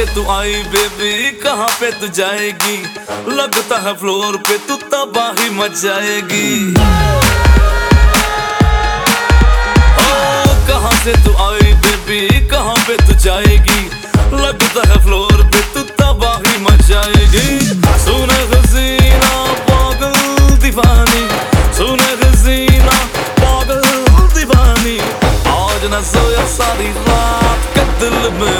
से तू आई बेबी कहाँ पे तू जाएगी? लगता है फ्लोर पे तू तबाही मच जाएगी कहाँ से तू आई बेबी कहाँ पे तू जाएगी? लगता है फ्लोर पे तू तबाही मच जाएगी सुन हसीना पागल दीवानी। सुन हसीना पागल दीवानी। आज न सोया सारी रात का दिल में।